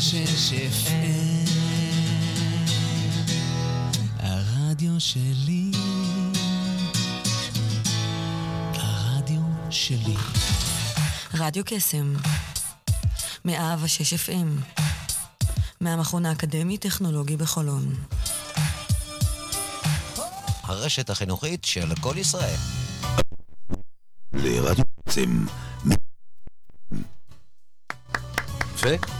שש FM, הרדיו שלי, הרדיו שלי. רדיו קסם, מאה ושש FM, מהמכון האקדמי-טכנולוגי בחולון. הרשת החינוכית של כל ישראל. לרדיו קסם. ו?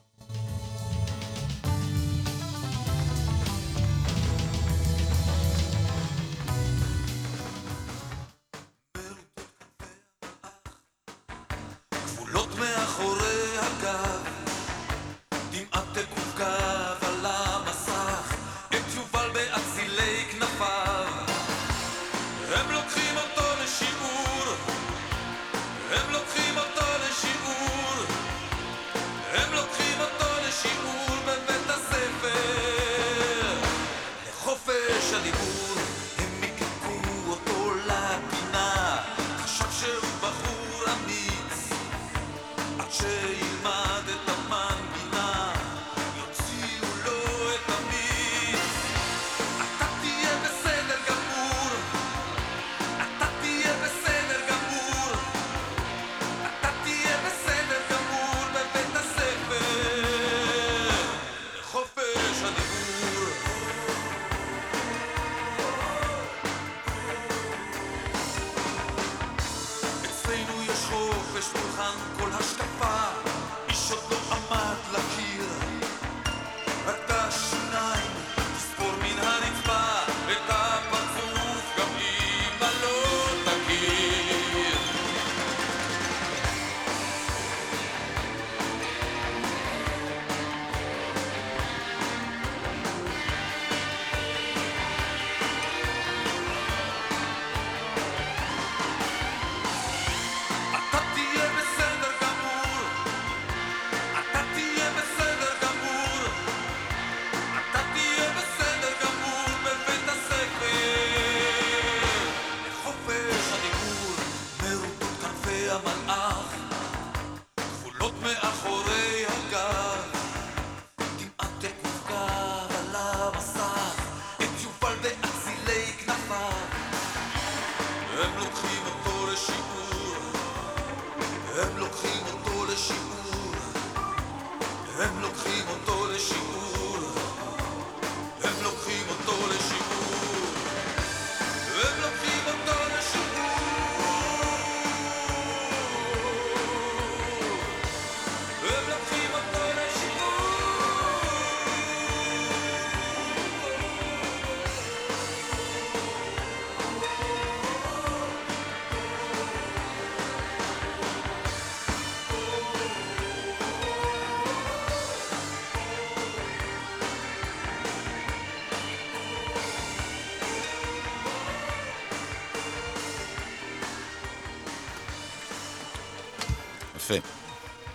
יפה.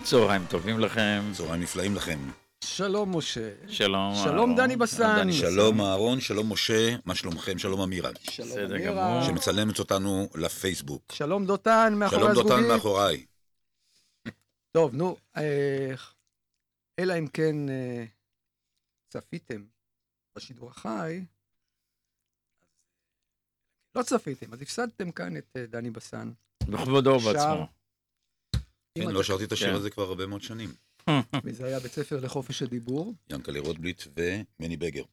צהריים טובים לכם. צהריים נפלאים לכם. שלום משה. שלום. שלום. דני בסן. שלום אהרון, שלום משה, מה שלומכם? שלום אמירה. שלום אמירה. גמור. שמצלמת אותנו לפייסבוק. שלום דותן מאחורי שלום דותן הזגוגית. מאחוריי. טוב, נו, אה, אלא אם כן אה, צפיתם בשידור החי, לא צפיתם, אז הפסדתם כאן את אה, דני בסן. בכבודו. ובעצמו. כן, לא שרתי את השיר כן. הזה כבר הרבה מאוד שנים. וזה היה בית ספר לחופש הדיבור, ינקלה רוטבליט ומני בגר.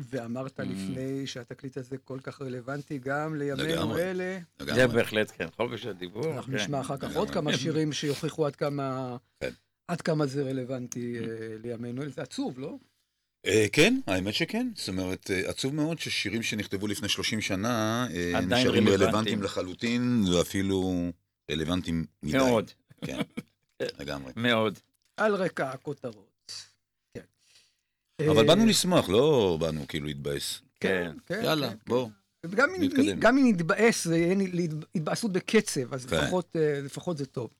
ואמרת Mm. לפני שהתקליט הזה כל כך רלוונטי גם לימינו. אלה. זה. בהחלט כן, חופש הדיבור. אנחנו כן. נשמע אחר כך. עוד כמה שירים שיוכיחו עד כמה... כן. עד כמה זה רלוונטי אה, לימינו, זה עצוב, לא? אה, כן, האמת שכן. זאת אומרת, אה, עצוב מאוד ששירים שנכתבו לפני 30 שנה נשארים. רלוונטיים לחלוטין, ואפילו רלוונטיים מדי. מאוד, כן, לגמרי. מאוד. על רקע הכותרות. כן. אבל אה, באנו לשמוח, לא באנו כאילו להתבאס. כן. כן, יאללה, כן. בוא. גם אם- נתקדם. גם אם נתבאס, זה יהיה התבאסות בקצב, אז כן. לפחות, אה, לפחות זה טוב.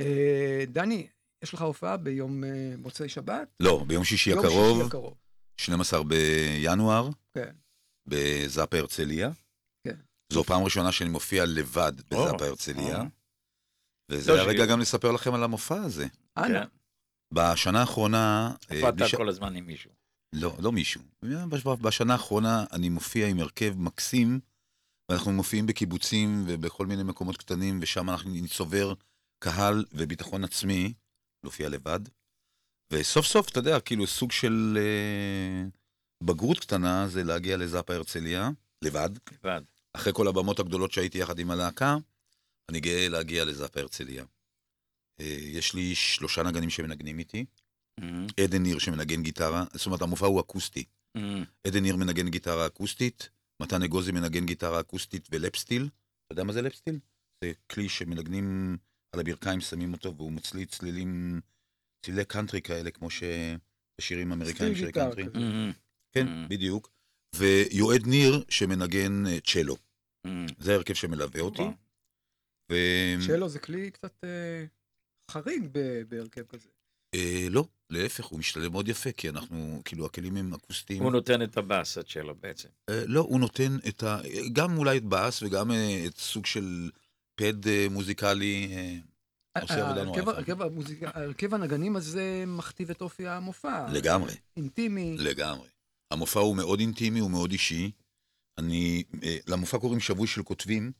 אה, דני, יש לך הופעה ביום אה, מוצאי שבת? לא, ביום שישי יום הקרוב, שישי הקרוב. 12 בינואר, כן. בזאפה הרצליה. כן. זו פעם ראשונה שאני מופיע לבד בזאפה הרצליה. אה. וזה לא, הרגע גם לספר לכם על המופע הזה. אנא. כן. בשנה האחרונה... אה, איפה בלי אתה ש- כל הזמן עם מישהו? לא, לא מישהו. בש- בשנה האחרונה אני מופיע עם הרכב מקסים, ואנחנו מופיעים בקיבוצים ובכל מיני מקומות קטנים, ושם אנחנו נצובר קהל וביטחון עצמי, להופיע לבד. וסוף סוף, אתה יודע, כאילו סוג של אה, בגרות קטנה זה להגיע לזאפה הרצליה, לבד. לבד. אחרי כל הבמות הגדולות שהייתי יחד עם הלהקה, אני גאה להגיע לזאפה הרצליה. אה, יש לי שלושה נגנים שמנגנים איתי, אמ, עדן ניר שמנגן גיטרה, זאת אומרת המופע הוא אקוסטי. אמ, עדן ניר מנגן גיטרה אקוסטית, מתן אגוזי מנגן גיטרה אקוסטית ולפסטיל. אתה יודע מה זה לפסטיל? זה כלי שמנגנים על הברכיים, שמים אותו, והוא מצליל צלילים, צלילי קאנטרי כאלה, כמו שבשירים אמריקאים של קאנטרי. אמ, כן, אמ. בדיוק. ויועד ניר שמנגן אה, צ'לו. אמ. זה ההרכב שמלווה אותי. ו... שלו זה כלי קצת אה, חריג ב- בהרכב כזה. אה, לא, להפך, הוא משתלב מאוד יפה, כי אנחנו, כאילו, הכלים הם אקוסטיים. הוא נותן את הטוויסט שלו בעצם. אה, לא, הוא נותן את ה... גם אולי את באס וגם אה, את סוג של פד אה, מוזיקלי. אה, ההרכב הנגנים הזה מכתיב את אופי המופע. לגמרי, אינטימי. לגמרי. המופע הוא מאוד אינטימי, הוא מאוד אישי. אני, אה, למופע קוראים שבוי של כותבים,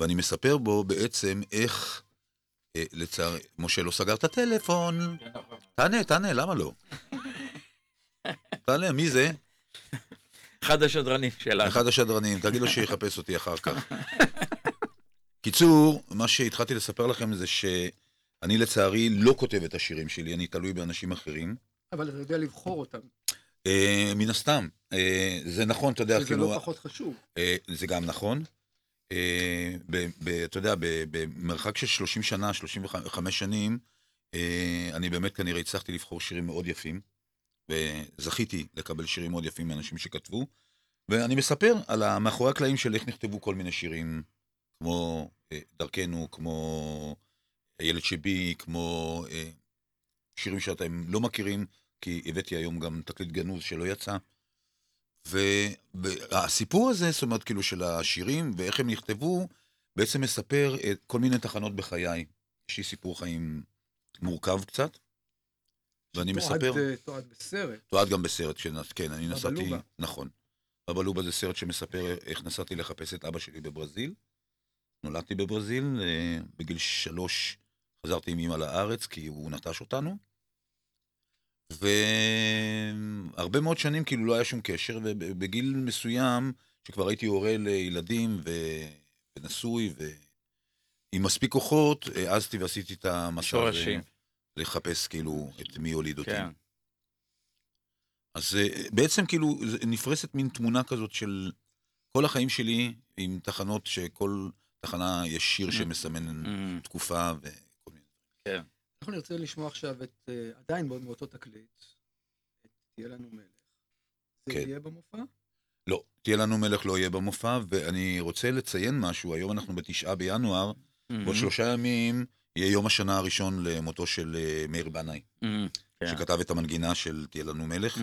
ואני מספר בו בעצם איך, אה, לצערי, משה לא סגר את הטלפון. תענה, תענה, למה לא? תענה, מי זה? אחד השדרנים שלנו. אחד השדרנים, תגיד לו שיחפש אותי אחר כך. קיצור, מה שהתחלתי לספר לכם זה שאני לצערי לא כותב את השירים שלי, אני תלוי באנשים אחרים. אבל אתה יודע לבחור אותם. אה, מן הסתם, אה, זה נכון, אתה יודע, שזה כאילו, לא פחות חשוב. אה, זה גם נכון. אה, אתה יודע, במרחק של 30 שנה, 35 שנים, אה, אני באמת כנראה הצלחתי לבחור שירים מאוד יפים, וזכיתי לקבל שירים מאוד יפים מאנשים שכתבו, ואני מספר על מאחורי הקלעים של איך נכתבו כל מיני שירים, כמו אה, דרכנו, כמו הילד שבי, כמו שירים שאתם לא מכירים, כי הבאתי היום גם תקליט גנוז שלא יצא. והסיפור הזה, זאת אומרת, כאילו, של השירים ואיך הם נכתבו, בעצם מספר את כל מיני תחנות בחיי. יש לי סיפור חיים מורכב קצת, ואני מספר, אה, תועד בסרט. תועד גם בסרט, שנס, כן, אני נסעתי, לובה. נכון. בבא לובה זה סרט שמספר איך נסעתי לחפש את אבא שלי בברזיל. נולדתי בברזיל, אה, בגיל שלוש חזרתי עם אמא לארץ, כי הוא נטש אותנו. והרבה מאוד שנים כאילו לא היה שום קשר, ובגיל מסוים, שכבר הייתי הורה לילדים ו... ונשוי ועם מספיק כוחות, העזתי ועשיתי את המסע הזה. לחפש כאילו את מי הוליד אותי. כן. אז אה, בעצם כאילו נפרסת מין תמונה כזאת של כל החיים שלי עם תחנות שכל תחנה יש שיר שמסמן אמ, תקופה וכל מיני. כן. אנחנו נרצה לשמוע עכשיו את, אה, עדיין באותו תקליט, את תהיה לנו מלך. זה כן. יהיה במופע? לא, תהיה לנו מלך לא יהיה במופע, ואני רוצה לציין משהו, היום אנחנו בתשעה בינואר, אמ, בעוד שלושה ימים יהיה יום השנה הראשון למותו של אה, מאיר בנאי, אמ, כן. שכתב את המנגינה של תהיה לנו מלך.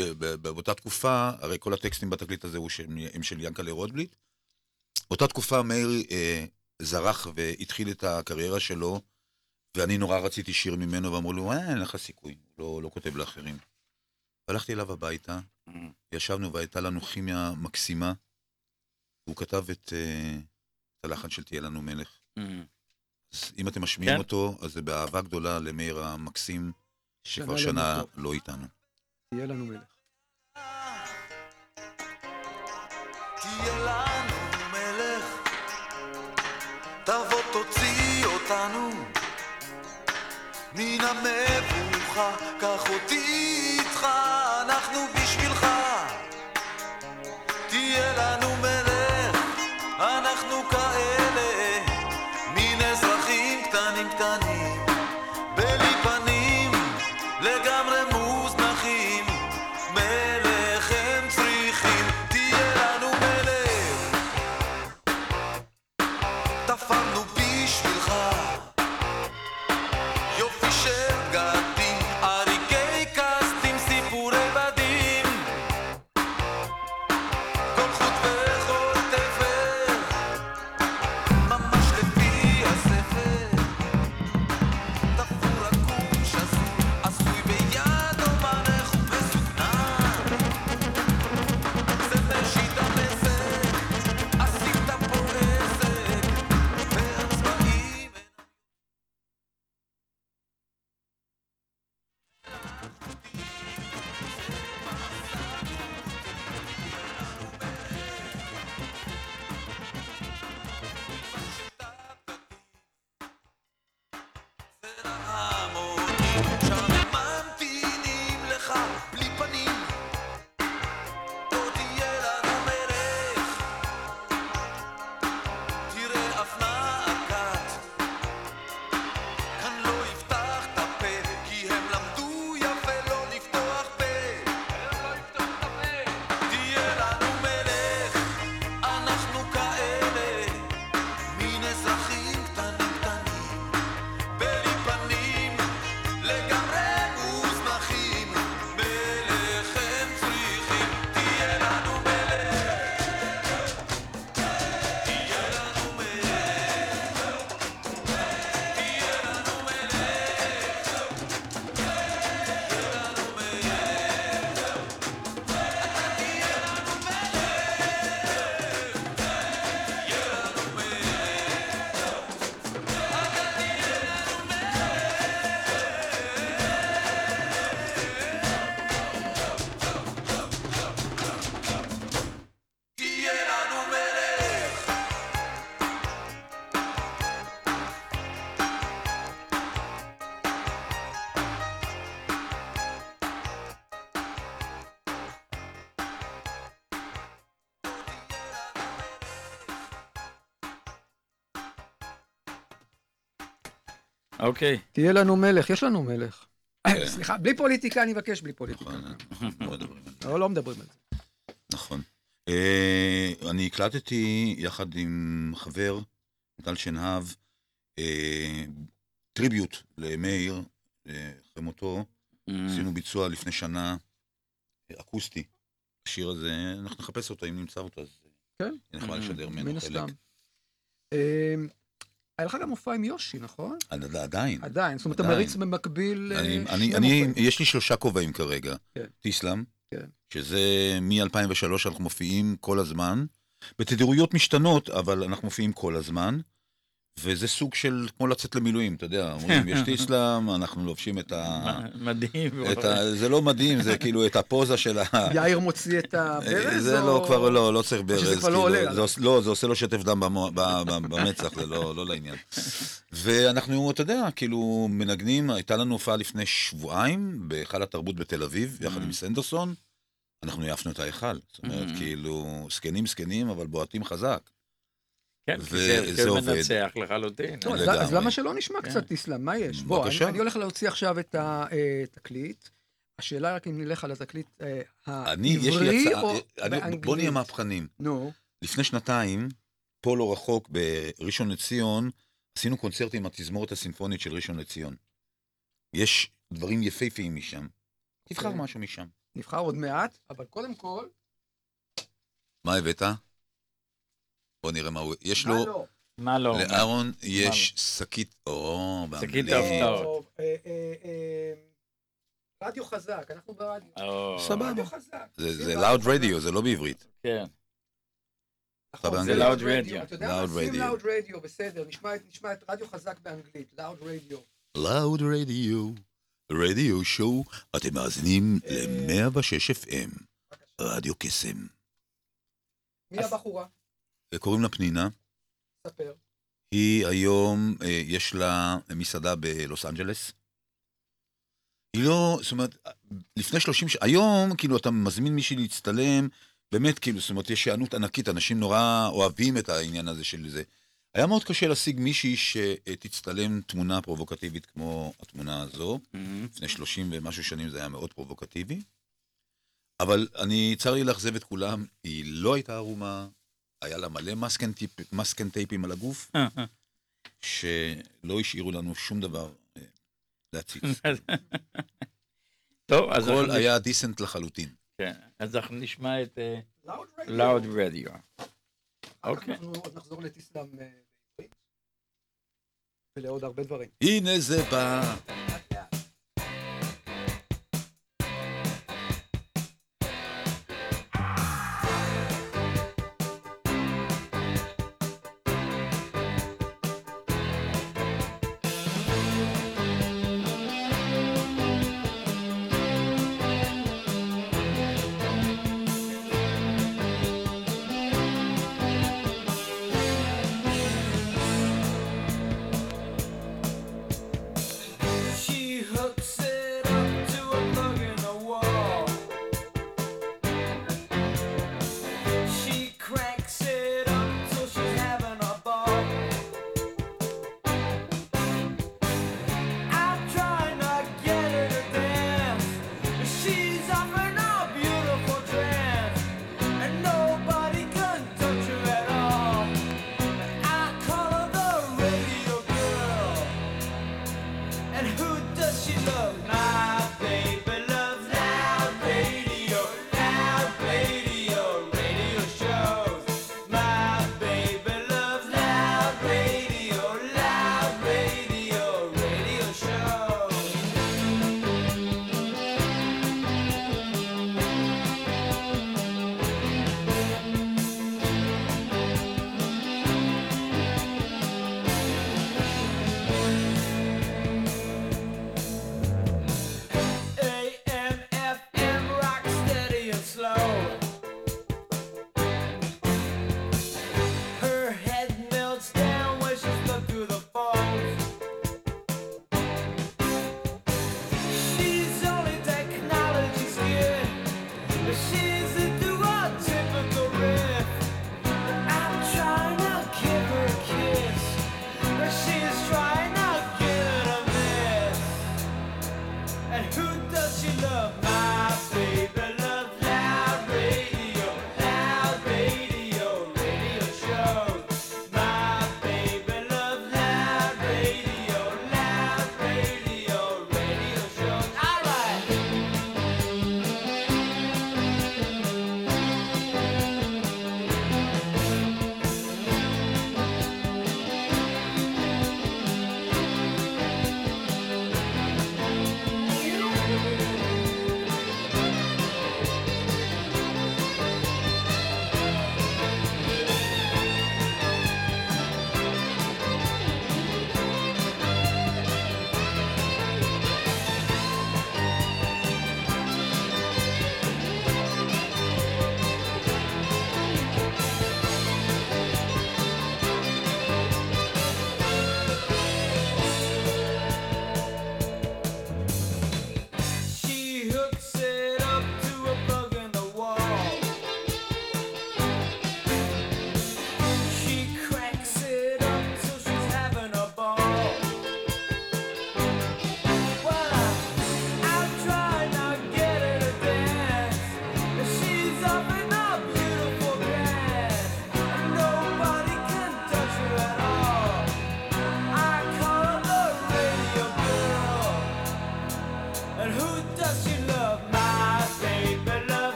ב- ב- באותה תקופה, הרי כל הטקסטים בתקליט הזה הם של ינקלה רוטבליט. באותה תקופה מאיר אה, זרח והתחיל את הקריירה שלו, ואני נורא רציתי שיר ממנו, ואמרו לו, אה, אין לך סיכוי, לא, לא כותב לאחרים. והלכתי אליו הביתה, אמ, ישבנו והייתה לנו כימיה מקסימה. הוא כתב את, אה, את הלחן של תהיה לנו מלך. אמ. אז אם אתם משמיעים כן. אותו, אז זה באהבה גדולה למאיר המקסים, שכבר שנה למותו. לא איתנו. תהיה לנו מלך. תהיה לנו מלך, תבוא תוציא אותנו מן המבוכה, קח אותי איתך, אנחנו בשבילך. תהיה לנו אוקיי. תהיה לנו מלך, יש לנו מלך. כן. סליחה, בלי פוליטיקה, אני מבקש בלי פוליטיקה. נכון, לא מדברים על זה. לא, לא מדברים על זה. נכון. אה, אני הקלטתי יחד עם חבר, טל שנהב, אה, טריביוט למאיר, אה, אחרי מותו. Mm. עשינו ביצוע לפני שנה, אקוסטי. השיר הזה, אנחנו נחפש אותו, אם נמצא אותו, אז כן. נחמד Mhm. לשדר מן ממנו חלק. הסתם. היה לך גם מופע עם יושי, נכון? עד- עדיין. עדיין, זאת אומרת, אתה. מריץ במקביל אה, אני. יש לי שלושה כובעים כרגע. כן. טיסלאם, כן. שזה מ-2003 אנחנו מופיעים כל הזמן, בתדירויות משתנות, אבל אנחנו מופיעים כל הזמן, וזה סוג של כמו לצאת למילואים, אתה יודע, אומרים, יש טיסלאם, אנחנו לובשים את ה... מדהים. את ה... זה לא מדהים, זה כאילו את הפוזה של ה... יאיר מוציא את הברז? זה או- לא, כבר לא, לא צריך ברז, שזה כבר לא כאילו, עולה, זה, עוש- לא, זה עושה לו שטף דם במו, במצח, זה לא, לא לעניין. ואנחנו, אתה יודע, כאילו, מנגנים, הייתה לנו הופעה לפני שבועיים בהיכל התרבות בתל אביב, יחד עם סנדרסון, אנחנו העפנו את ההיכל. זאת אומרת, Mhm. כאילו, זקנים זקנים, אבל בועטים חזק. כן, וזה זה עובד. מנצח לחלוטין. טוב, אז- לגמרי. אז למה שלא נשמע כן. קצת טיסלאם? מה יש? בוא. אני- אני הולך להוציא עכשיו את התקליט. השאלה רק אם נלך על התקליט אה, אני, יש לי העברי או אני, באנגלית. בוא נהיה מהפכנים. נו, לפני שנתיים, פה לא רחוק, בראשון לציון, עשינו קונצרט עם התזמורת הסימפונית של ראשון לציון. יש דברים יפהפיים משם. תבחר אוקיי. משהו משם. נבחר עוד מעט, אבל קודם כל... מה הבאת? בוא נראה מה הוא... יש מה לו, לא? מה לא? לאהרון יש שקית, או, שקית באנגלית. ההפתעות. אה, אה, אה, רדיו חזק, אנחנו ברדיו. סבבה. רדיו. זה זה רדיו loud חזק. radio, זה לא בעברית. כן. נכון, זה באנגלית. loud Loud radio. radio. אתה יודע Loud מה? שים radio. loud radio, בסדר. נשמע את- רדיו חזק באנגלית. loud radio. loud radio, רדיו שואו, אתם מאזינים ל-106 FM, רדיו קסם. מי הבחורה? קוראים לה פנינה. ספר. היא היום, אה, יש לה מסעדה בלוס אנג'לס. היא לא, זאת אומרת, לפני 30 שנה, היום, כאילו, אתה מזמין מישהי להצטלם, באמת, כאילו, זאת אומרת, יש היענות ענקית, אנשים נורא אוהבים את העניין הזה של זה. היה מאוד קשה להשיג מישהי שתצטלם תמונה פרובוקטיבית כמו התמונה הזו. Mhm. לפני 30 ומשהו שנים זה היה מאוד פרובוקטיבי. אבל אני, צר לי לאכזב את כולם, היא לא הייתה ערומה, היה לה מלא מסקן, טיפ, מסקן טייפים על הגוף, שלא השאירו לנו שום דבר אה, להציץ. טוב, אז הכל היה דיסנט לחלוטין. כן, אז אנחנו נשמע את אה. אחר כך אוקיי. אנחנו עוד נחזור לטיסלאם אה. ולעוד הרבה דברים. הנה זה בא.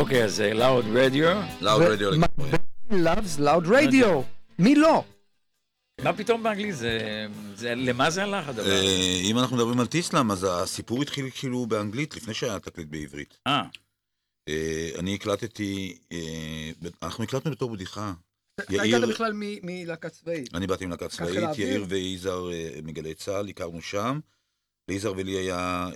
אוקיי, אז לאוד רדיו. לאוד רדיו לגמרי. my baby loves loud radio. מי לא? מה פתאום באנגלית? זה... זה- למה זה הלך הדבר? הזה? אה, אם אנחנו מדברים על טיסלאם, אז הסיפור התחיל כאילו באנגלית, לפני שהיה תקליט בעברית. אה, אה, אני הקלטתי, אה, אנחנו הקלטנו בתור בדיחה. אתה יאיר- הגעת בכלל מלהקה צבאית. אני באתי עם להקה צבאית. יאיר ויזהר מגלי צה"ל, הכרנו שם. ליזהר ולי היה,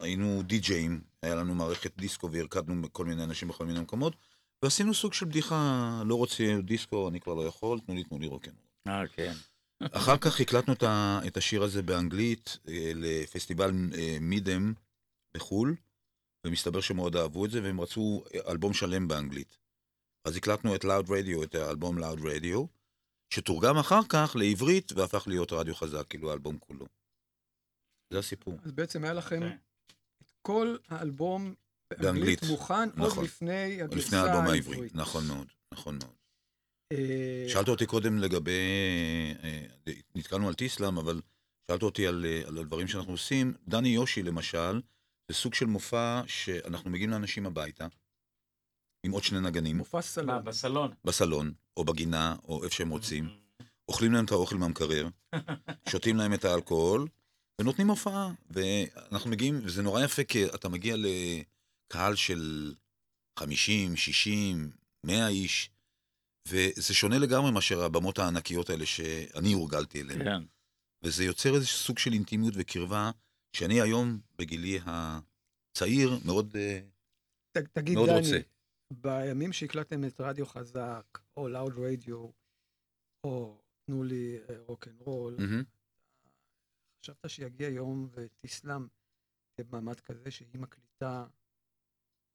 היינו די-ג'אים, היה לנו מערכת דיסקו והרקדנו כל מיני אנשים בכל מיני מקומות, ועשינו סוג של בדיחה, לא רוצה דיסקו, אני כבר לא יכול, תנו לי, תנו לי רוקן. אה, כן. אחר כך הקלטנו את השיר הזה באנגלית אה, לפסטיבל אה, מידם בחו"ל, ומסתבר שמאוד אהבו את זה, והם רצו אלבום שלם באנגלית. אז הקלטנו את Loud Radio, את האלבום Loud Radio, שתורגם אחר כך לעברית והפך להיות רדיו חזק, כאילו האלבום כולו. זה הסיפור. אז בעצם היה לכם כן. כל האלבום באנגלית באנגלית. מוכן, עוד נכון. לפני לפני הגרסה האלבום העברית. העברי. נכון מאוד, נכון מאוד. אה, שאלת אותי קודם לגבי, אה, אה, נתקלנו על טיסלאם, אבל שאלת אותי על, על הדברים שאנחנו עושים. דני יושי למשל, זה סוג של מופע שאנחנו מגיעים לאנשים הביתה, עם עוד שני נגנים, מופע מה, סלון. בסלון? בסלון, או בגינה, או איפה שהם רוצים, אוכלים להם את האוכל מהמקרר, שותים להם את האלכוהול, ונותנים הופעה. ואנחנו מגיעים, וזה נורא יפה, כי אתה מגיע לקהל של 50, 60, 100 איש, וזה שונה לגמרי מאשר הבמות הענקיות האלה שאני הורגלתי אליהן. כן. וזה יוצר איזה סוג של אינטימיות וקרבה, שאני היום, בגילי הצעיר, מאוד... אה, ת- תגיד, מאוד דני, רוצה. בימים שהקלטתם את רדיו חזק, או Loud Radio, או תנו לי רוק אנד רול, מהמם. חשבת שיגיע יום ותיסלם במעמד כזה שהיא מקליטה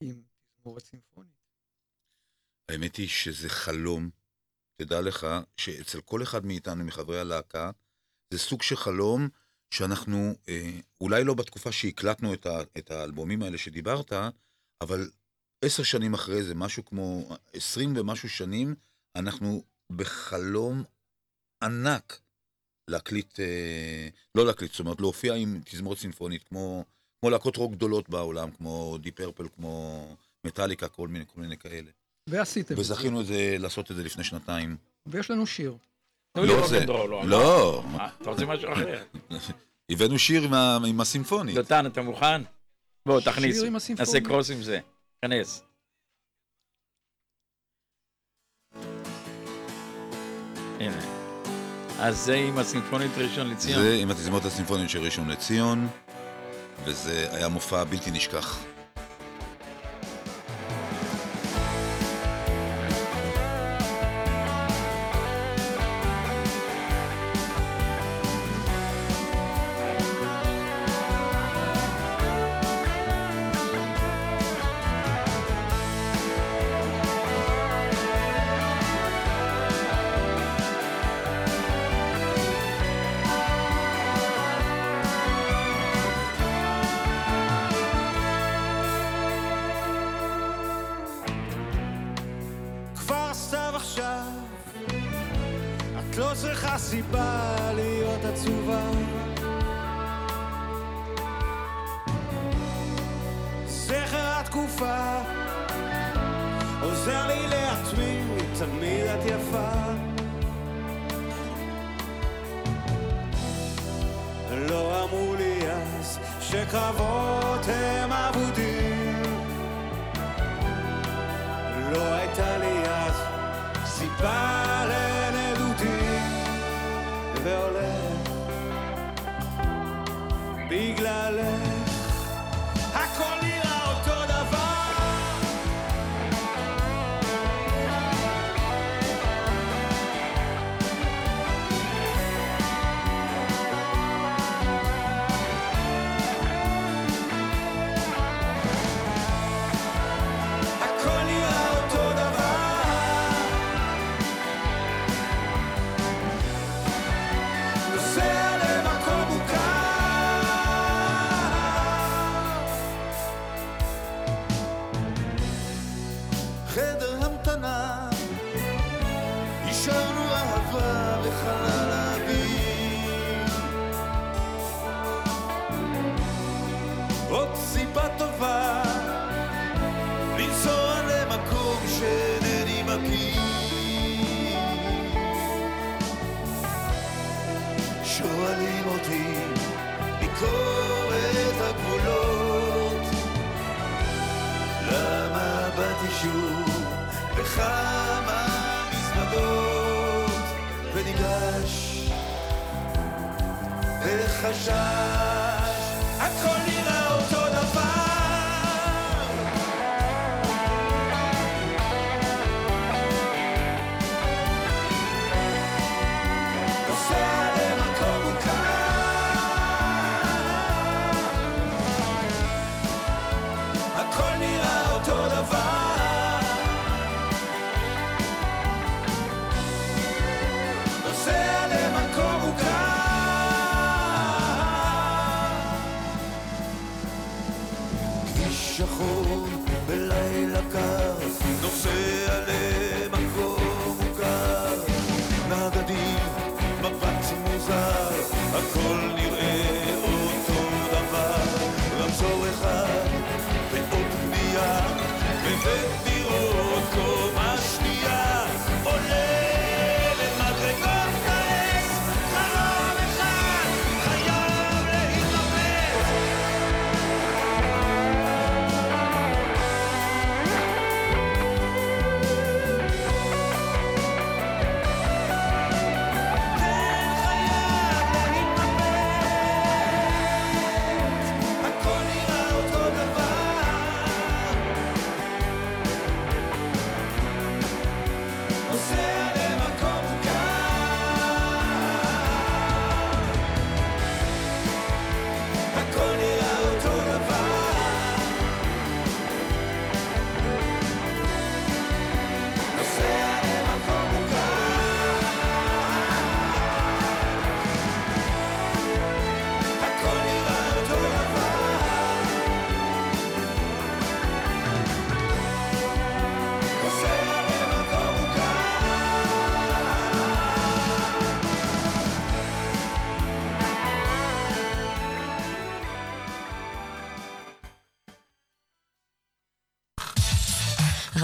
עם תזמורת סימפונית? האמת היא שזה חלום. תדע לך שאצל כל אחד מאיתנו, מחברי הלהקה, זה סוג של חלום שאנחנו, אה, אולי לא בתקופה שהקלטנו את, ה, את האלבומים האלה שדיברת, אבל עשר שנים אחרי זה, משהו כמו עשרים ומשהו שנים, אנחנו בחלום ענק להקליט, אה, לא להקליט, זאת אומרת להופיע עם תזמורת סימפונית, כמו, כמו להקות רוק גדולות בעולם, כמו דיפ פרפל, כמו מטאליקה, כל מיני, כל מיני כאלה. ועשיתם את זה. וזכינו את זה, לעשות את זה לפני שנתיים. ויש לנו שיר. לא זה. אנד רול, לא, מה, אתה רוצה משהו אחר? הבאנו שיר עם הסימפונית. דותן, אתה מוכן? בוא, תכניס. שיר עם הסימפונית. נעשה קרוס עם זה. כנס. הנה. אז זה עם הסימפונית ראשון לציון. זה עם התזמורת הסימפונית של ראשון לציון, וזה היה מופע בלתי נשכח. צריכה סיבה להיות עצובה. זכר התקופה עוזר לי להתמיד, תמיד את יפה. לא אמרו לי אז שקרבות הם אבודים לא הייתה לי אז סיבה בגללך הכל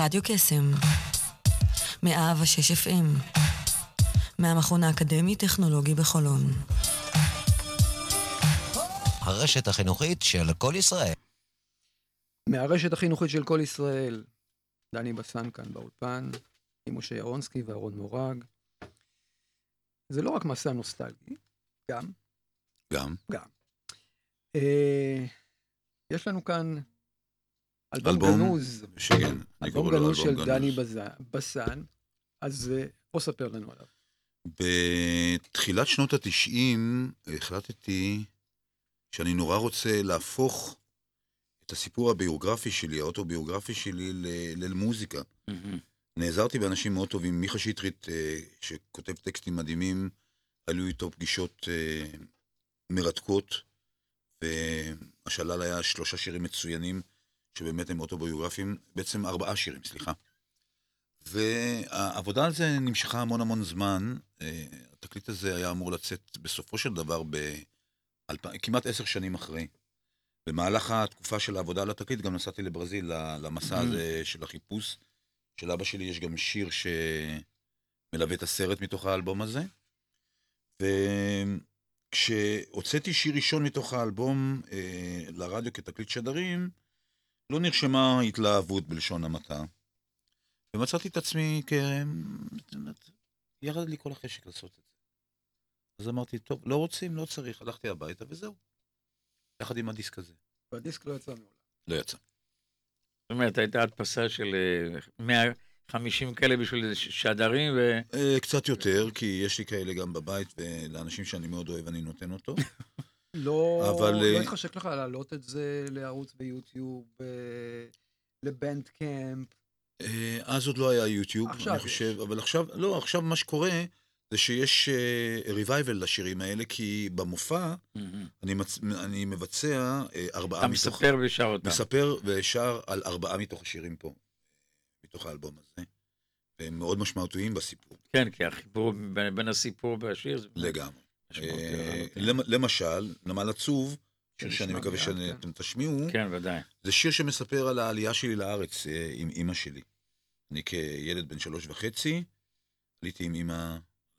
רדיו קסם, מאה ושש FM, מהמכון האקדמי-טכנולוגי בחולון. הרשת החינוכית של כל ישראל. מהרשת החינוכית של כל ישראל, דני בסן כאן באולפן, עם משה ירונסקי ואהרון מורג. זה לא רק מסע נוסטלגי, גם, גם. גם. אה, יש לנו כאן אלבום אלבום גנוז, שכן, אני אלבום קורא לו גנוז של אלבום דני גנוז. בז- בסן, אז אה, בוא ספר לנו עליו. בתחילת שנות התשעים החלטתי שאני נורא רוצה להפוך את הסיפור הביוגרפי שלי, האוטוביוגרפי שלי, למוזיקה. נעזרתי באנשים מאוד טובים, מיכה שטרית, אה, שכותב טקסטים מדהימים, היו איתו פגישות אה, מרתקות, והשלל היה שלושה שירים מצוינים, שבאמת הם אוטוביוגרפיים, בעצם ארבעה שירים, סליחה. והעבודה על זה נמשכה המון המון זמן. אה, התקליט הזה היה אמור לצאת בסופו של דבר ב... כמעט עשר שנים אחרי. במהלך התקופה של העבודה על התקליט גם נסעתי לברזיל, למסע הזה של החיפוש. של אבא שלי יש גם שיר שמלווה את הסרט מתוך האלבום הזה. וכשהוצאתי שיר ראשון מתוך האלבום אה, לרדיו כתקליט שדרים, לא נרשמה התלהבות בלשון המעטה. ומצאתי את עצמי כ... ירד לי כל החשק לעשות את זה. אז אמרתי, טוב, לא רוצים, לא צריך, הלכתי הביתה וזהו. יחד עם הדיסק הזה. והדיסק לא יצא מעולם. לא יצא. זאת אומרת, הייתה הדפסה של אה, 150 כאלה בשביל שדרים, ו... אה, קצת יותר, כי יש לי כאלה גם בבית, ולאנשים שאני מאוד אוהב אני נותן אותו. לא, אבל, לא אה, התחשק לך להעלות את זה לערוץ ביוטיוב, אה, לבנד קאמפ. אה, אז עוד לא היה יוטיוב, עכשיו אני חושב, אבל עכשיו, לא, עכשיו מה שקורה זה שיש ריווייבל לשירים האלה, כי במופע אני, מצ... אני מבצע אה, ארבעה אתה מתוך... מספר ושר אותם. מספר ושר על ארבעה מתוך השירים פה, מתוך האלבום הזה. והם מאוד משמעותיים בסיפור, כן, כי החיבור בין בין הסיפור והשיר זה לגמרי. אה, לחלוטין. למ- למשל, נמל עצוב, שיר שאני מקווה כן. שאתם תשמיעו, כן, ודאי. זה שיר שמספר על העלייה שלי לארץ אה, עם אימא שלי. אני כילד בן שלוש וחצי, עליתי עם אימא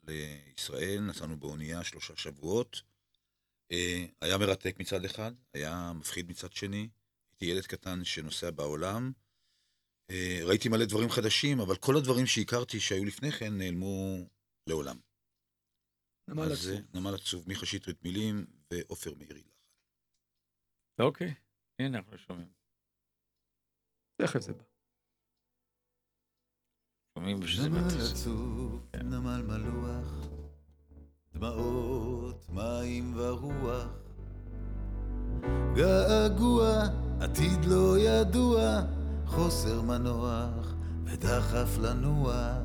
לישראל, נסענו באונייה שלושה שבועות. אה, היה מרתק מצד אחד, היה מפחיד מצד שני. הייתי ילד קטן שנוסע בעולם. אה, ראיתי מלא דברים חדשים, אבל כל הדברים שהכרתי שהיו לפני כן נעלמו לעולם. נמל עצוב. נמל עצוב, מיכה שטרית מילים ועופר מאירי לחן. אוקיי, הנה אנחנו שומעים. תכף זה בא. שומעים. עצוב, כן. נמל מלוח, דמעות, מים ורוח. געגוע, עתיד לא ידוע, חוסר מנוח, ודחף לנוע.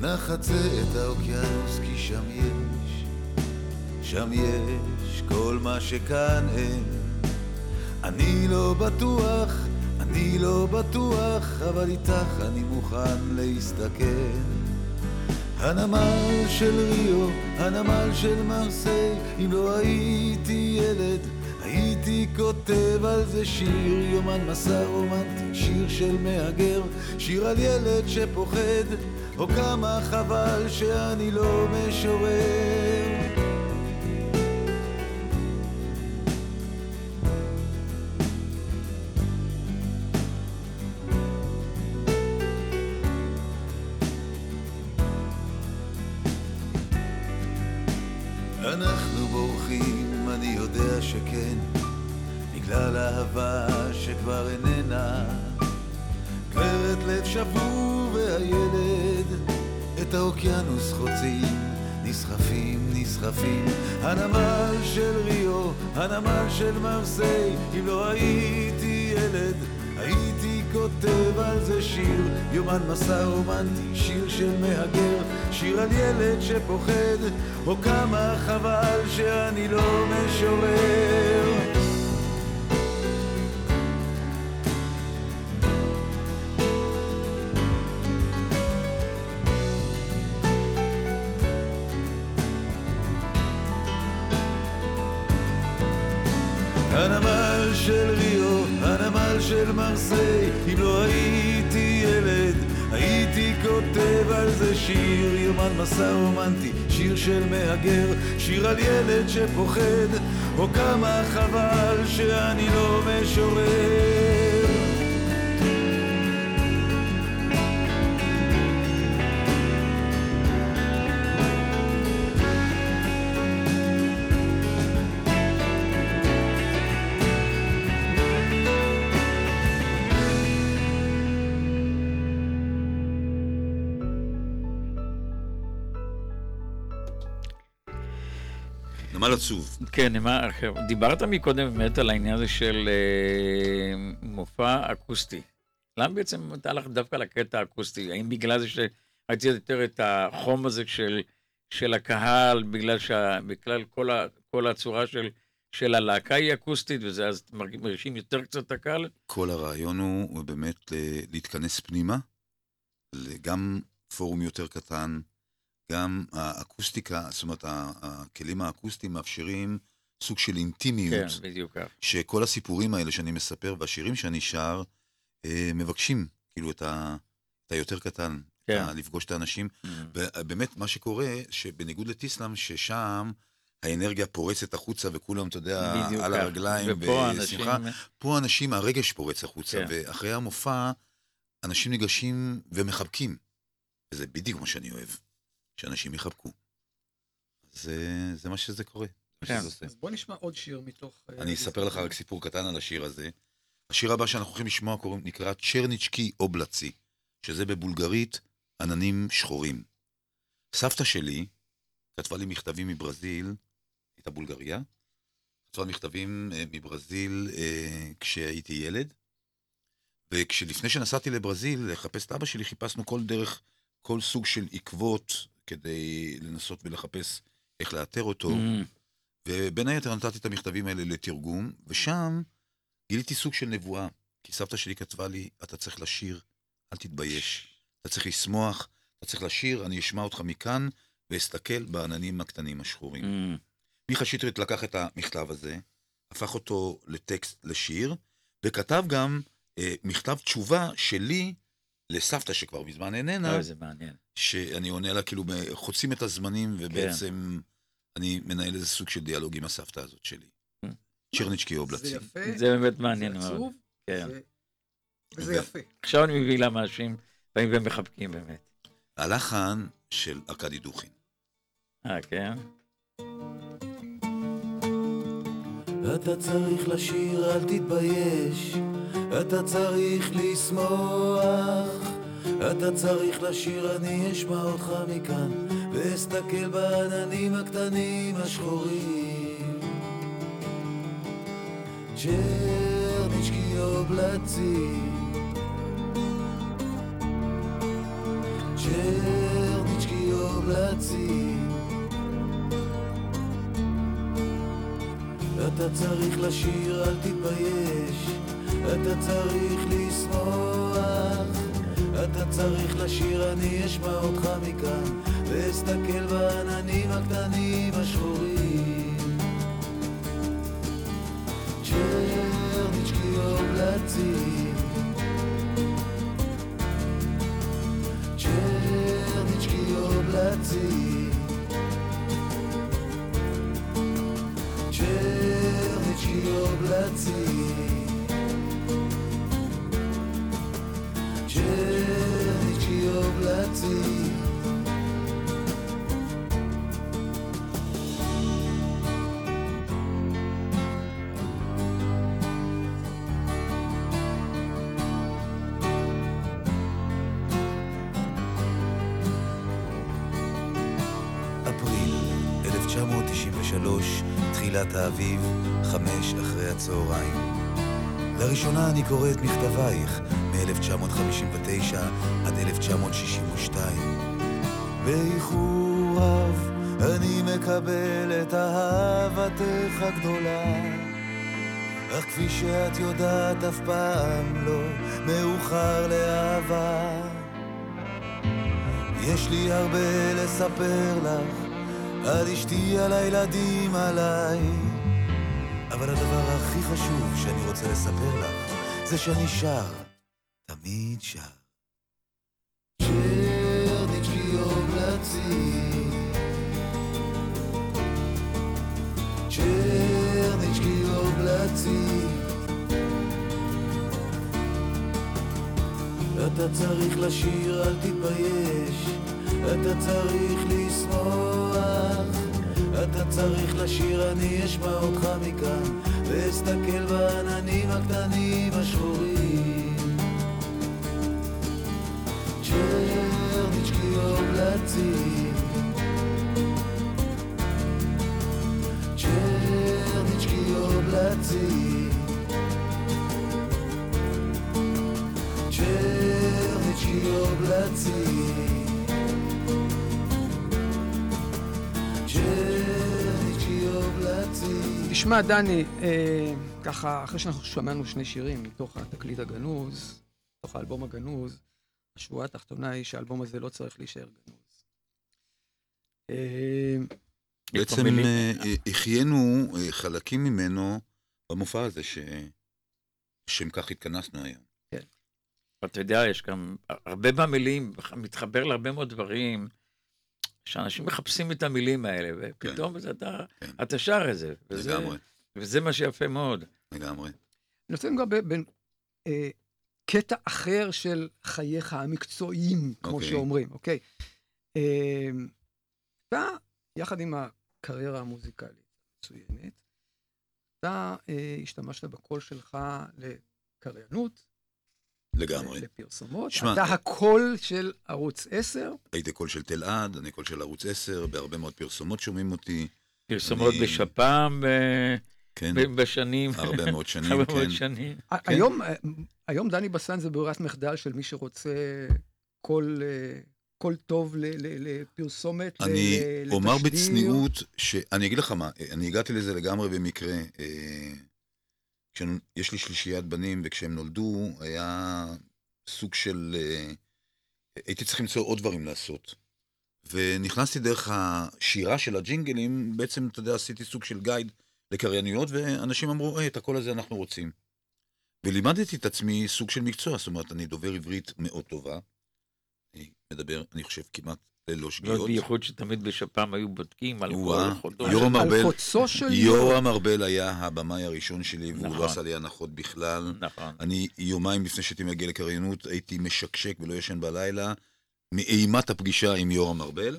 נחצה את האוקיינוס כי שם יש, שם יש כל מה שכאן אין. אני לא בטוח, אני לא בטוח, אבל איתך אני מוכן להסתכן. הנמל של ריו, הנמל של מרסיי, אם לא הייתי ילד, הייתי כותב על זה שיר, יומן מסע רומנטי, שיר של מהגר, שיר על ילד שפוחד, או כמה חבל שאני לא משורר. הנמל של ריו, הנמל של מרסיי, אם לא הייתי ילד, הייתי כותב על זה שיר, יומן מסע רומנטי, שיר של מהגר, שיר על ילד שפוחד, או כמה חבל שאני לא משורר. מרסיי, אם לא הייתי ילד, הייתי כותב על זה שיר, יומן מסע רומנטי, שיר של מהגר, שיר על ילד שפוחד, או כמה חבל שאני לא משורר. נמל עצוב. כן, עכשיו, דיברת מקודם באמת על העניין הזה של אה, מופע אקוסטי. למה בעצם אתה הלך דווקא לקטע האקוסטי? האם בגלל זה שרצית יותר את החום הזה של, של הקהל, בגלל, שה, בגלל כל, ה, כל הצורה של, של הלהקה היא אקוסטית, וזה אז מרגישים יותר קצת את הקהל? כל הרעיון הוא, באמת ל- להתכנס פנימה, גם פורום יותר קטן, גם האקוסטיקה, זאת אומרת, הכלים האקוסטיים מאפשרים סוג של כן, אינטימיות, בדיוק כך. שכל הסיפורים האלה שאני מספר והשירים שאני שר, אה, מבקשים, כאילו, את, ה, את היותר קטן, כן. ה- לפגוש את האנשים. Mm. באמת, מה שקורה, שבניגוד לטיסלאם, ששם האנרגיה פורצת החוצה וכולם, אתה יודע, בדיוק על. הרגליים ופה אנשים... בשמחה. פה אנשים, הרגש פורץ החוצה, כן. ואחרי המופע, אנשים ניגשים ומחבקים. וזה בדיוק מה שאני אוהב, שאנשים יחבקו. זה, זה מה שזה קורה. זה מה כן. שזה עושה. אז בוא נשמע עוד שיר מתוך... אה, אני אספר לך רק סיפור קטן על השיר הזה. השיר הבא שאנחנו הולכים לשמוע קוראים, נקרא צ'רניצ'קי אובלצי, שזה בבולגרית עננים שחורים. סבתא שלי כתבה לי מכתבים מברזיל, הייתה בולגריה, כתבה לי מכתבים אה, מברזיל אה, כשהייתי ילד, וכשלפני שנסעתי לברזיל לחפש את אבא שלי, חיפשנו כל דרך, כל סוג של עקבות כדי לנסות ולחפש איך לאתר אותו. Mm. ובין היתר נתתי את המכתבים האלה לתרגום, ושם גיליתי סוג של נבואה. כי סבתא שלי כתבה לי, אתה צריך לשיר, אל תתבייש. אתה צריך לשמוח, אתה צריך לשיר, אני אשמע אותך מכאן, ואסתכל בעננים הקטנים השחורים. Mm. מיכה שטרית לקח את המכתב הזה, הפך אותו לטקסט לשיר, וכתב גם אה, מכתב תשובה שלי לסבתא שכבר מזמן איננה, אוי, זה מעניין. שאני עונה לה כאילו, חוצים את הזמנים, ובעצם אני מנהל איזה סוג של דיאלוג עם הסבתא הזאת שלי. Mm. צ'רניצ'קי זה אובלצי. יפה, זה באמת מעניין זה מאוד. עצוב, כן. זה וזה יפה. עכשיו אני מבין למה אנשים באים ומחבקים באמת. הלחן של ארכדי דוכין. אה, כן? אתה צריך לשיר, אל תתבייש. אתה צריך לשמוח. אתה צריך לשיר, אני אשמע אותך מכאן, ואסתכל בעננים הקטנים השחורים. צ'רניצ'קי אובלצי. צ'רניצ'קי אובלצי. אתה צריך לשיר, אל תתבייש. אתה צריך לשמוח. אתה צריך לשיר, אני אשמע אותך מכאן, ואסתכל בעננים הקטנים השחורים. צ'רניצ'קי אובלצי. צ'רניצ'קי אובלצי. תחילת האביב, חמש אחרי הצהריים. לראשונה אני קורא את מכתבייך מ-1959 עד 1962. באיחור רב אני מקבל את אהבתך הגדולה. אך כפי שאת יודעת, אף פעם לא מאוחר לאהבה. יש לי הרבה לספר לך על אשתי, על הילדים, עליי. אבל הדבר הכי חשוב שאני רוצה לספר לך, זה שאני שר, תמיד שר. אתה צריך לשיר, אל תתבייש. אתה צריך לשמוח. אתה צריך לשיר, אני אשמע אותך מכאן, ואסתכל בעננים הקטנים השחורים. צ'רניצ'קי אובלצי צ'רניצ'קי אובלצי Czerniczki oblacy Czerniczki oblacy תשמע, דני, אה, ככה, אחרי שאנחנו שמענו שני שירים מתוך התקליט הגנוז, מתוך האלבום הגנוז, השבועה התחתונה היא שהאלבום הזה לא צריך להישאר גנוז. אה, בעצם מילים- אה, אה, החיינו אה, חלקים ממנו במופע הזה, ש- לשם כך התכנסנו היום. אתה יודע, יש גם הרבה מהמילים, מתחבר להרבה מאוד דברים, שאנשים מחפשים את המילים האלה, ופתאום אתה, כן. אתה שר את זה. וזה, לגמרי, וזה מה שיפה מאוד. לגמרי. אני רוצה לנגוע ב- בין אה, קטע אחר של חייך המקצועיים, כמו אוקיי. שאומרים, אוקיי? אה, אתה, יחד עם הקריירה המוזיקלית המצוינת, אתה אה, השתמשת בקול שלך לקריינות, לגמרי. לפרסומות. שמע, אתה אה, הקול של ערוץ 10, הייתי קול של תלעד, אני קול של ערוץ 10, בהרבה מאוד פרסומות שומעים אותי. פרסומות אני- בשפ"ם כן, בשנים, הרבה מאוד שנים, הרבה כן. מאוד שנים. כן. היום, אה, היום דני בסן זה ברירת מחדל של מי שרוצה קול, אה, קול טוב ל- ל- לפרסומת, אני ל- אומר לתשדיר. בצניעות, ש... אני אגיד לך מה, אני הגעתי לזה לגמרי במקרה. אה, כשיש לי שלישיית בנים, וכשהם נולדו, היה סוג של... אה, הייתי צריך למצוא עוד דברים לעשות. ונכנסתי דרך השירה של הג'ינגלים, בעצם, אתה יודע, עשיתי סוג של guide לקרייניות, ואנשים אמרו, היי, את הקול הזה אנחנו רוצים. ולימדתי את עצמי סוג של מקצוע, זאת אומרת, אני דובר עברית מאוד טובה. אני מדבר, אני חושב, כמעט ללא שגיאות. בייחוד שתמיד בשפ"ם היו בודקים על כל חודו. יורם ארבל. יורם ארבל היה הבמאי הראשון שלי, והוא נכון. לא עשה לי הנחות בכלל. נכון. אני יומיים לפני שהייתי מגיע לקריינות, הייתי משקשק ולא ישן בלילה, מאימת הפגישה עם יורם ארבל,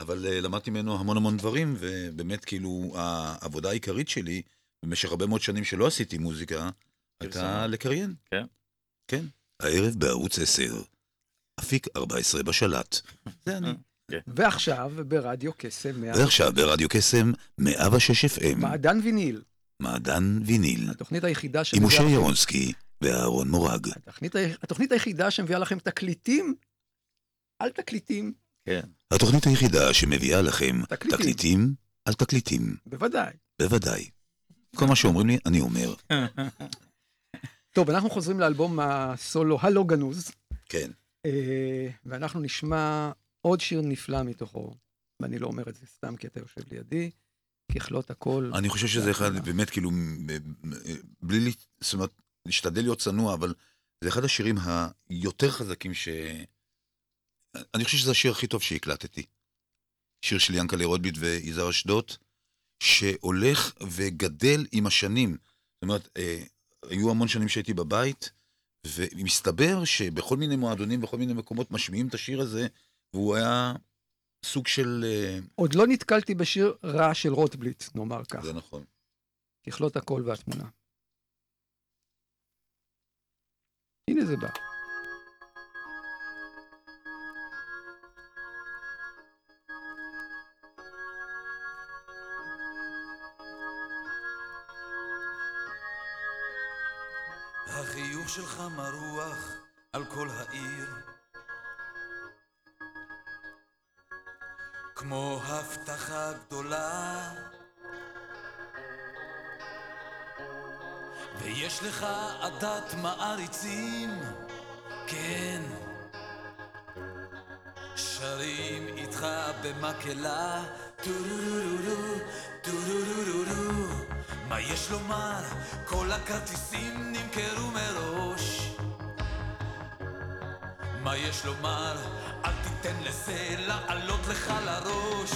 אבל uh, למדתי ממנו המון המון דברים, ובאמת כאילו העבודה העיקרית שלי, במשך הרבה מאוד שנים שלא עשיתי מוזיקה, הייתה. לקריין. כן. כן. הערב בערוץ 10, אפיק 14 בשלט. זה אני. ועכשיו ברדיו קסם 100, ועכשיו ברדיו קסם, 106 FM, מעדן ויניל, מעדן ויניל, התוכנית היחידה עם משה ירונסקי ואהרון מורג. התוכנית היחידה שמביאה לכם תקליטים על תקליטים, כן. התוכנית היחידה שמביאה לכם תקליטים. תקליטים על תקליטים, בוודאי. בוודאי. כל מה שאומרים לי, אני אומר. טוב, אנחנו חוזרים לאלבום הסולו הלא גנוז, כן. אה, ואנחנו נשמע עוד שיר נפלא מתוכו, ואני לא אומר את זה סתם כי אתה יושב לידי, ככלות הכל. אני חושב שזה אחד, באמת, כאילו, בלי, זאת אומרת, להשתדל להיות צנוע, אבל זה אחד השירים היותר חזקים ש... אני חושב שזה השיר הכי טוב שהקלטתי. שיר של ינקלה רוטביט ויזהר אשדוד, שהולך וגדל עם השנים. זאת אומרת, אה, היו המון שנים שהייתי בבית, ומסתבר שבכל מיני מועדונים, בכל מיני מקומות, משמיעים את השיר הזה, והוא היה סוג של... אה, עוד לא נתקלתי בשיר רע של רוטבליט, נאמר כך. זה נכון. ככלות הכל והתמונה. הנה זה בא. שלך מרוח על כל העיר. כמו הבטחה גדולה. ויש לך עדת מעריצים, כן. שרים איתך במקהלה. טו-רו-רו-רו, טו-רו-רו-רו מה יש לומר? כל הכרטיסים נמכרו מראש מה יש לומר? אל תיתן לזה לעלות לך לראש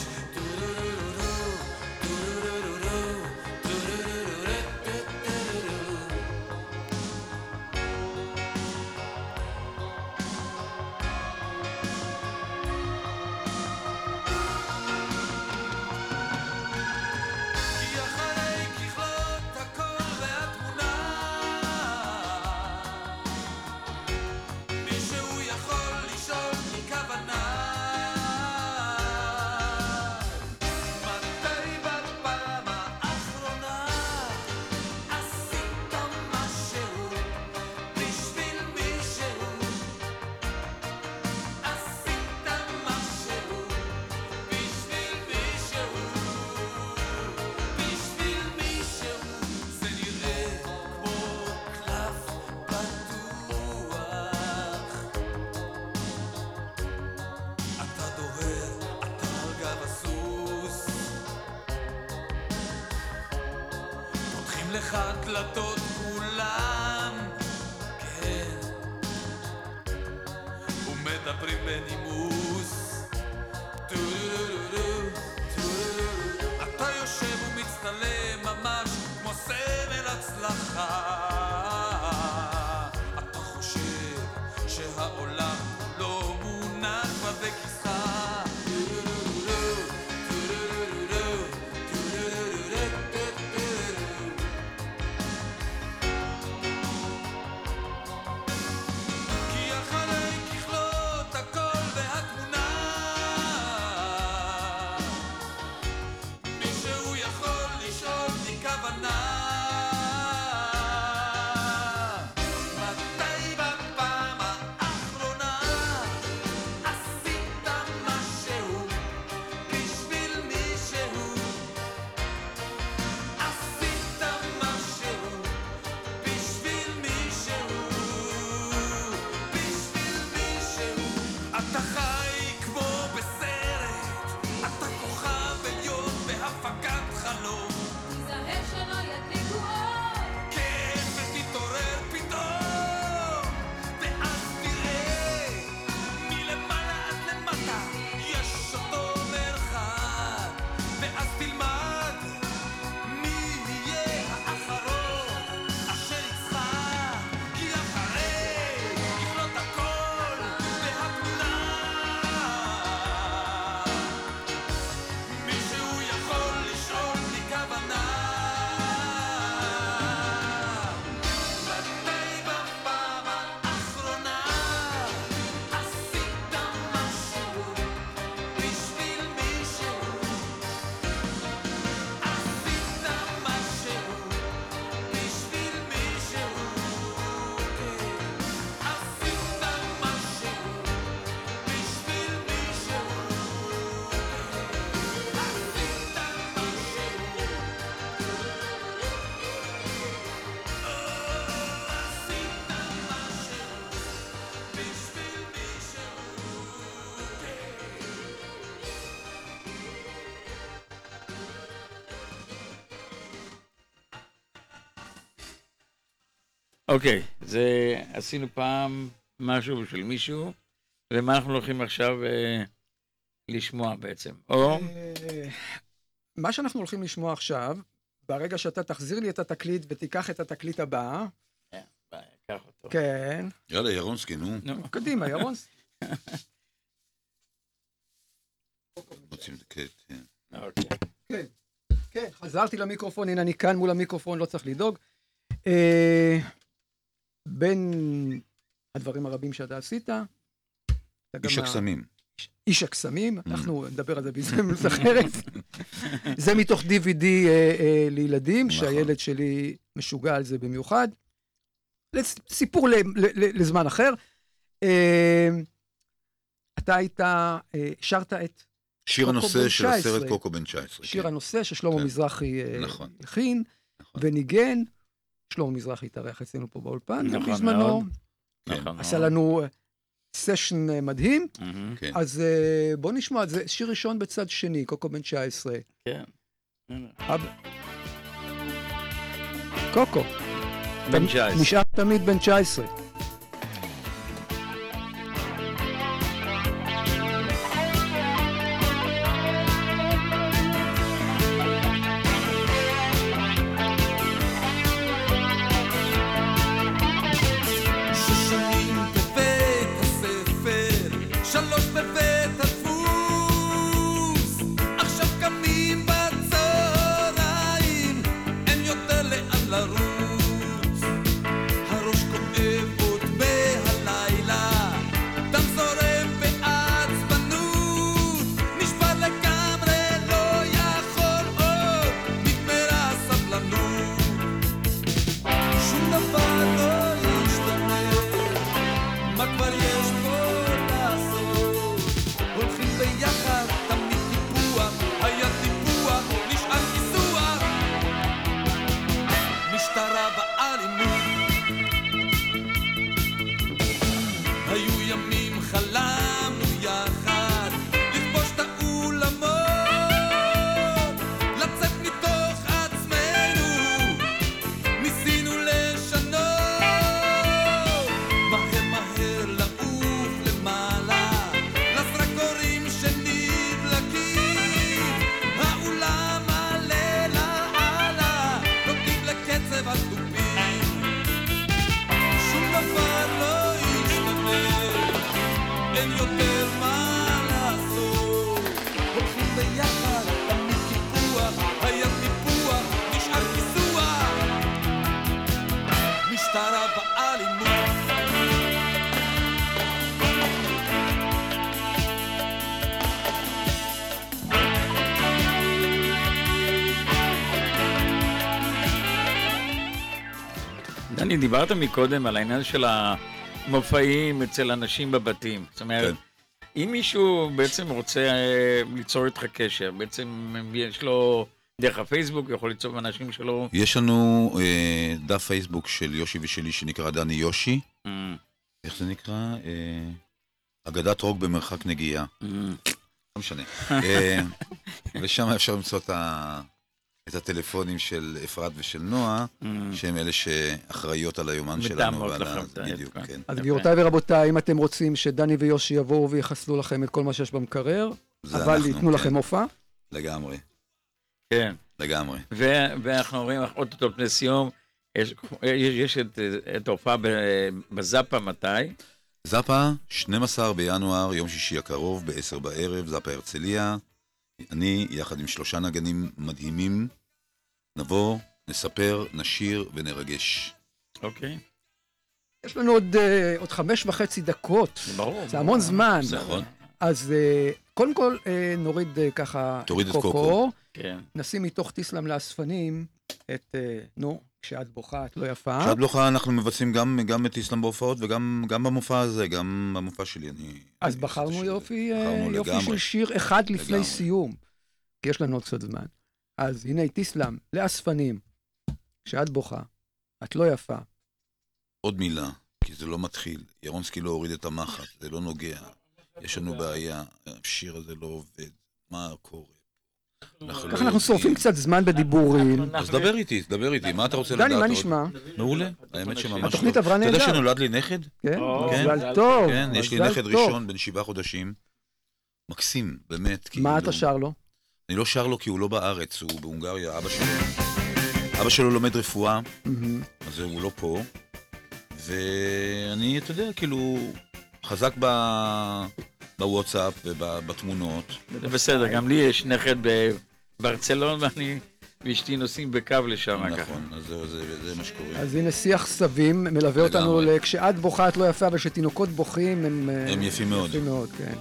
אוקיי, זה עשינו פעם משהו של מישהו, ומה אנחנו הולכים עכשיו אה, לשמוע בעצם? או, אה, מה שאנחנו הולכים לשמוע עכשיו, ברגע שאתה תחזיר לי את התקליט ותיקח את התקליט הבא, קח אותו. כן, יאללה, ירונסקי, נו. נו, קדימה. רוצים את הקטע. אוקיי. כן, כן, חזרתי למיקרופון, הנה אני כאן מול המיקרופון, לא צריך לדאוג. בין הדברים הרבים שאתה עשית, אתה איש הקסמים. איש הקסמים, אנחנו נדבר על זה בהזדמנות אחרת. זה מתוך DVD אה, אה, לילדים, נכון. שהילד שלי משוגע על זה במיוחד. סיפור ל- ל- ל- לזמן אחר. אה, אתה היית, אה, שרת את שיר הנושא של 19. הסרט קוקו בן 19. שיר כן. הנושא ששלמה כן. מזרחי אה, נכון. הכין נכון. וניגן. שלמה מזרחי התארח אצלנו פה באולפן, נכון בזמנו. מאוד. כן. נכון. עשה. לנו אה, סשן אה, מדהים. מהמם, כן. אז אה, בוא נשמע, זה שיר ראשון בצד שני, קוקו בן 19. כן. קוקו, בן 19. נשאר תמיד בן 19. משטרה באלימות. דני, דיברת מקודם על העניין של המופעים אצל אנשים בבתים. זאת אומרת, כן. אם מישהו בעצם רוצה אה, ליצור איתך קשר, בעצם יש לו דרך הפייסבוק, הוא יכול ליצור אנשים שלו. יש לנו אה, דף פייסבוק של יושי ושלי שנקרא דני יושי. אה, איך זה נקרא? אה, אגדת רוק במרחק נגיעה. אה, לא משנה. אה, ושם אפשר למצוא את, ה... את הטלפונים של אפרת ושל נועה, אה. שהם אלה שאחראיות על היומן שלנו. ועל ה- בדיוק, כן. כן. אז. גבירותיי ורבותיי, אם אתם רוצים שדני ויושי יבואו ויחסלו לכם את כל מה שיש במקרר, אבל ייתנו כן. לכם מופע, לגמרי, כן. לגמרי. ו- ואנחנו רואים אוטוטו לפני סיום, יש, יש, יש את, את ההופעה בזאפה מתי? זאפה, 12 בינואר, יום שישי הקרוב, ב-10 בערב, זאפה הרצליה. אני, יחד עם שלושה נגנים מדהימים, נבוא, נספר, נשיר ונרגש. אוקיי, יש לנו עוד, אה, עוד חמש וחצי דקות, ברור. זה המון זמן. נכון. אז אה, קודם כל אה, נוריד אה, ככה תוריד את קוקו. כן. נשים מתוך טיסלאם לאספנים את, נו, כשאת בוכה את לא יפה. שעת בלוחה אנחנו מבצעים גם, גם את איסלאם בהופעות וגם גם במופע הזה, גם במופע שלי. אני, אז אני בחרנו יופי, בחרנו יופי לגמרי. של שיר אחד לפני לגמרי. סיום, כי יש לנו עוד קצת זמן. אז הנה טיסלאם, לאספנים, כשאת בוכה, את לא יפה. עוד מילה, כי זה לא מתחיל. ירונסקי לא הוריד את המחט, זה לא נוגע. יש לנו בעיה, השיר הזה לא עובד. מה קורה? אנחנו ככה לא אנחנו שורפים. קצת זמן בדיבורים. אז דבר איתי, דבר איתי, מה אתה רוצה לדעת דני, עוד? מה נשמע? מעולה, האמת שממש טוב. התוכנית עברה אתה יודע נהדר. שנולד לי נכד? כן? כן. מזל טוב. כן, יש לי נכד. ראשון בן שבעה חודשים. מקסים, באמת. מה כאילו. אתה שר לו? אני לא שר לו כי הוא לא בארץ, הוא בהונגריה, אבא שלו. אבא שלו לומד רפואה. אז הוא לא פה. ואני, אתה יודע, כאילו, חזק ב... בוואטסאפ ובתמונות. בסדר, גם לי יש נכד בברצלון ואני ואשתי נוסעים בקו לשם ככה. נכון, אז זהו, זה, זה מה שקורה. אז הנה שיח סבים מלווה אותנו לגמרי. ל- כשאת בוכה את לא יפה, אבל כשתינוקות בוכים הם... אה, הם יפים מאוד. יפים מאוד, כן.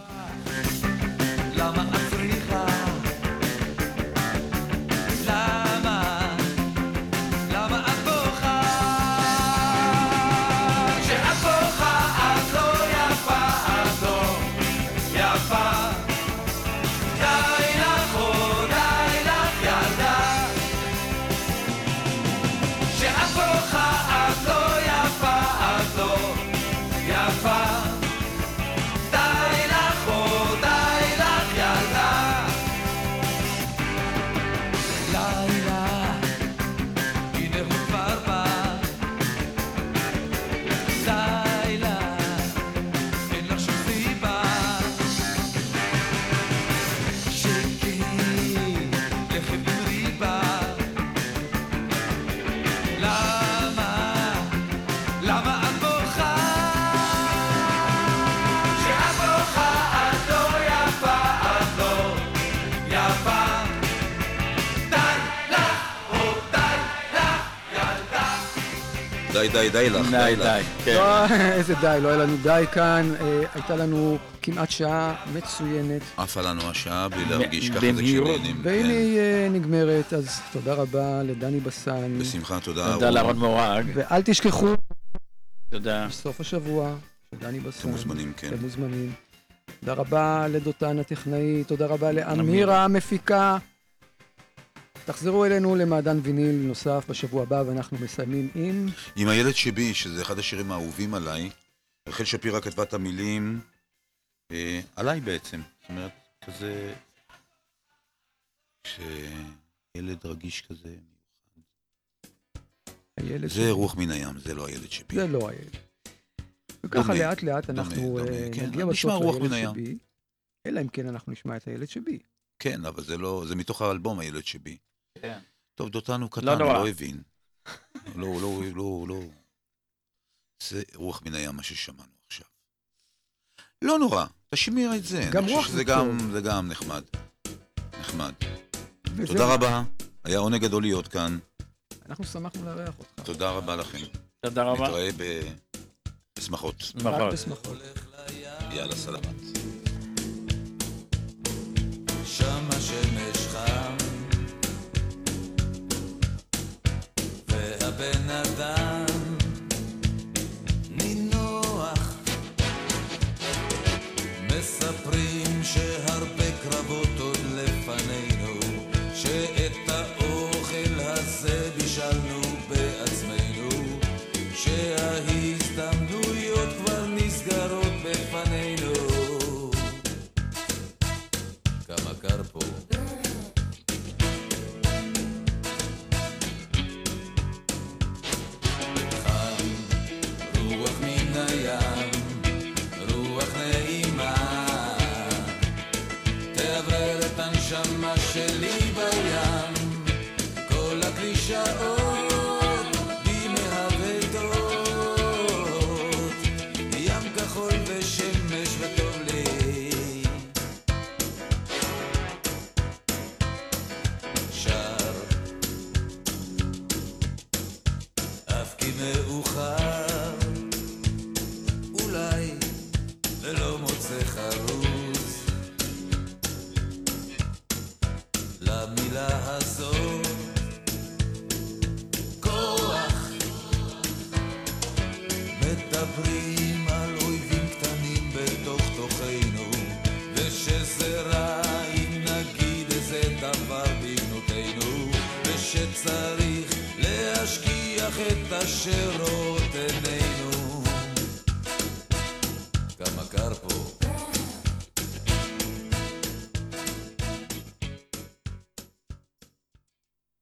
די, די, די לך, די, לך. די, כן. לא, איזה די, לא היה לנו די כאן. אה, הייתה לנו כמעט שעה מצוינת, עפה לנו השעה בלי להרגיש ככה זה. כשנהנים. והנה כן. היא אה, נגמרת, אז תודה רבה לדני בסן. בשמחה, תודה. תודה. לאהרון מורג, ואל תשכחו, תודה. סוף השבוע, דני בסן. אתם מוזמנים, כן. אתם מוזמנים. תודה רבה לדותן הטכנאי, תודה רבה אמירה. לאמירה המפיקה. תחזרו אלינו למעדן ויניל נוסף בשבוע הבא, ואנחנו מסיימים עם... עם הילד שבי, שזה אחד השירים האהובים עליי, רחל שפירא כתבה את המילים אה, עליי בעצם. זאת אומרת, כזה... כשילד רגיש כזה, הילד זה שלי. רוח מן הים, זה לא הילד שבי. זה לא הילד. וככה דומה, לאט לאט דומה, אנחנו דומה, אה, כן. נגיע בסוף לילד. שבי, אלא אם כן אנחנו נשמע את הילד שבי. כן, אבל זה לא, זה מתוך האלבום הילד שבי. כן. טוב, דותן הוא קטן, לא הוא נורא. לא הבין. לא, הוא לא, הוא לא, הוא לא. זה רוח מן הים, מה ששמענו עכשיו. לא נורא, תשמיע את זה. גם רוח זה גם, טוב. זה גם נחמד. נחמד. תודה רבה, היה עונג גדול להיות כאן. אנחנו שמחנו לארח אותך. תודה רבה לכם. תודה רבה. נתראה. בשמחות. שמחות. בשמחות. יאללה, סלמת. שם והבן אדם